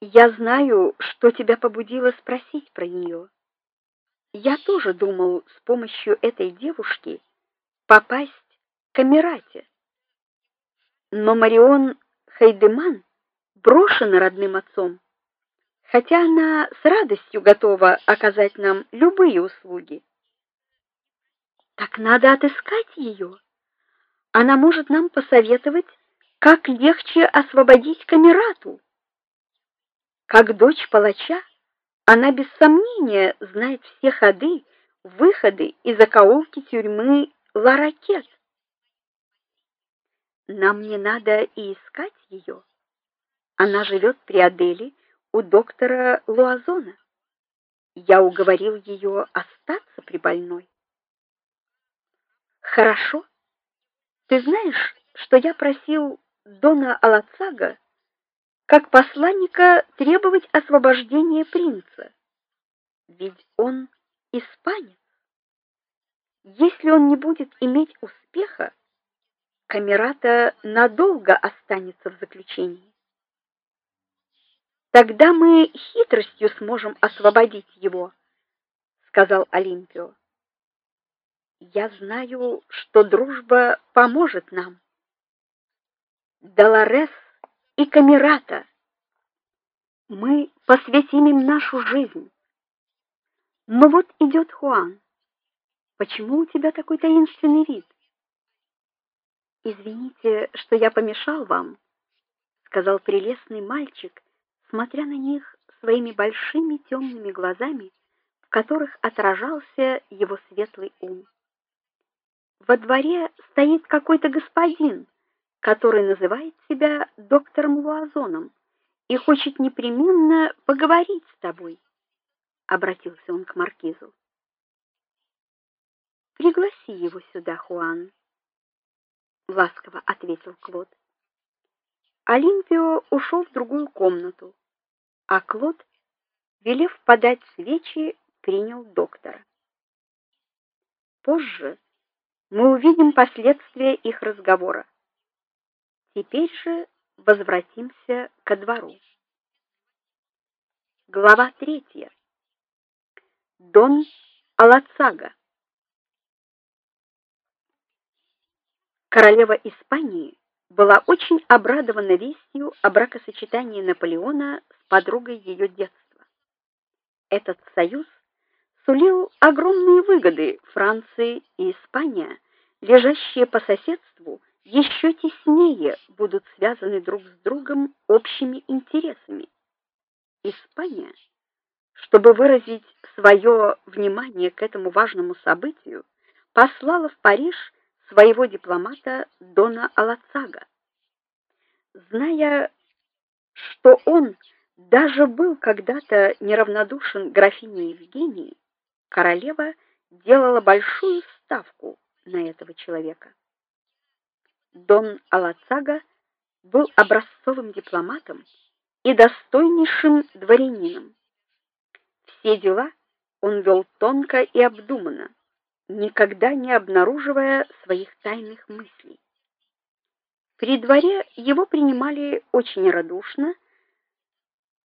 Я знаю, что тебя побудило спросить про нее. Я тоже думал с помощью этой девушки попасть к Эмирате. Но Марион Хайдеман брошена родным отцом, хотя она с радостью готова оказать нам любые услуги. Так надо отыскать ее. Она может нам посоветовать, как легче освободить Камерату. Как дочь палача, она без сомнения знает все ходы, выходы и закоулки тюрьмы Ларакет. Нам не надо и искать ее. Она живет при Аделе у доктора Луазона. Я уговорил ее остаться при больной. Хорошо. Ты знаешь, что я просил дона Алацага как посланника требовать освобождения принца. Ведь он испанец. Если он не будет иметь успеха, Камерата надолго останется в заключении. Тогда мы хитростью сможем освободить его, сказал Олимпио. Я знаю, что дружба поможет нам. Долорес и Камерата. Мы посвятим им нашу жизнь. Но вот идет Хуан. Почему у тебя такой таинственный вид? Извините, что я помешал вам, сказал прелестный мальчик, смотря на них своими большими темными глазами, в которых отражался его светлый ум. Во дворе стоит какой-то господин, который называет себя доктором Луазоном и хочет непременно поговорить с тобой, обратился он к маркизу. Пригласи его сюда, Хуан, ласково ответил Клод. Олимпио ушел в другую комнату, а Клод, велев подать свечи, принял доктора. Позже мы увидим последствия их разговора. Теперь же возвратимся ко двору. Глава третья. Дон Алацага. Королева Испании была очень обрадована вестью о бракосочетании Наполеона с подругой ее детства. Этот союз сулил огромные выгоды Франции и Испания, лежащие по соседству еще теснее будут связаны друг с другом общими интересами. Испания, чтобы выразить свое внимание к этому важному событию, послала в Париж своего дипломата Дона Алацага. Зная, что он даже был когда-то неравнодушен графине Евгении, королева делала большую ставку на этого человека. Дон Алацага был образцовым дипломатом и достойнейшим дворянином. Все дела он вел тонко и обдуманно, никогда не обнаруживая своих тайных мыслей. При дворе его принимали очень радушно,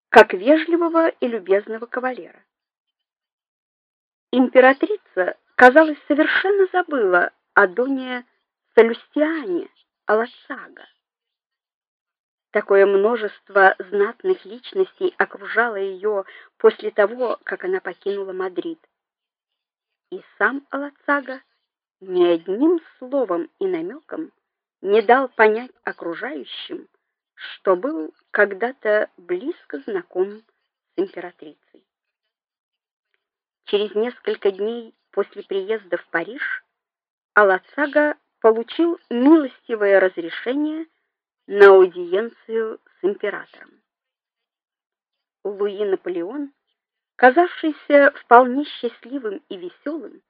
как вежливого и любезного кавалера. Императрица, казалось, совершенно забыла о доне Салюстиане Аласага. Такое множество знатных личностей окружало ее после того, как она покинула Мадрид. И сам Аласага ни одним словом и намеком не дал понять окружающим, что был когда-то близко знаком с императрицей. Через несколько дней после приезда в Париж Алацага получил милостивое разрешение на аудиенцию с императором. Луи Наполеон, казавшийся вполне счастливым и веселым,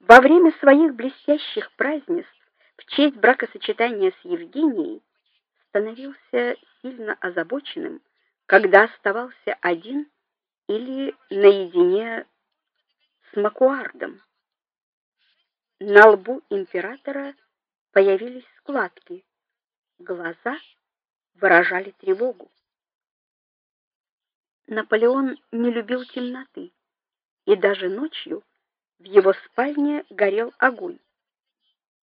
во время своих блестящих празднеств в честь бракосочетания с Евгенией становился сильно озабоченным, когда оставался один или наедине с Макуардом. На лбу императора появились складки. Глаза выражали тревогу. Наполеон не любил темноты, и даже ночью в его спальне горел огонь.